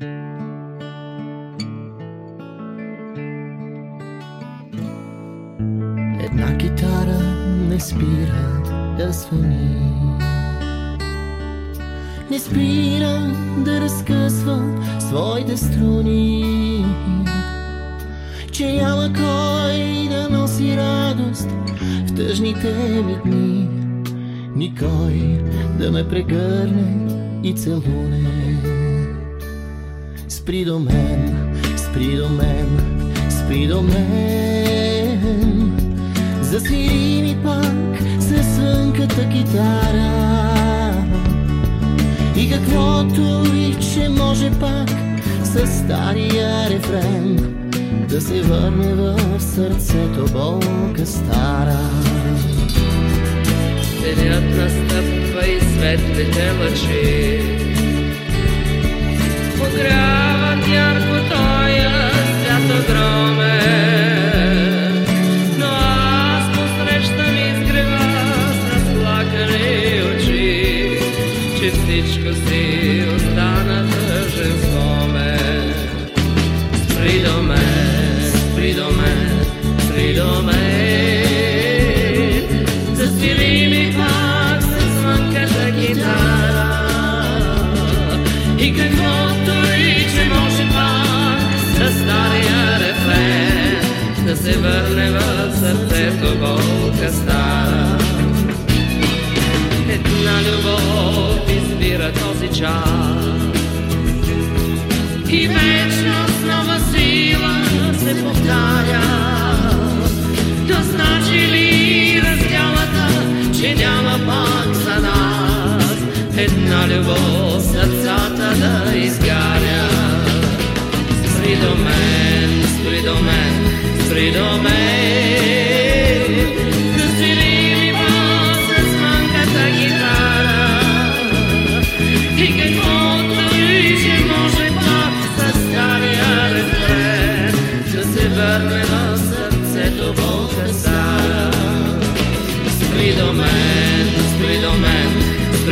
Една китара не спира да звъни. Не спира да разкъсва своите струни. Че няма кой да носи радост в тъжните ми дни. Никой да ме прегърне и целуне. Спри до мен, спри до мен, спри до мен. Засвири ми пак със звънката китара. И каквото и че може пак с стария рефрен да се върне в сърцето болка стара. Денят настъпва и светлите лъчи спри до мен Засвири ми пак с звънката гитара. И каквото и че може пак с стария рефрен Да се върне в сърцето болка стара. Една любов избира този час. И вечно че няма пак за нас една любов сърцата да изгаря? Спри до мен, спри до мен, спри до мен,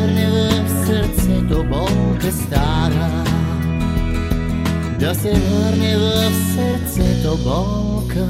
Да се върне в сърцето болка стара. Да се върне в сърцето болка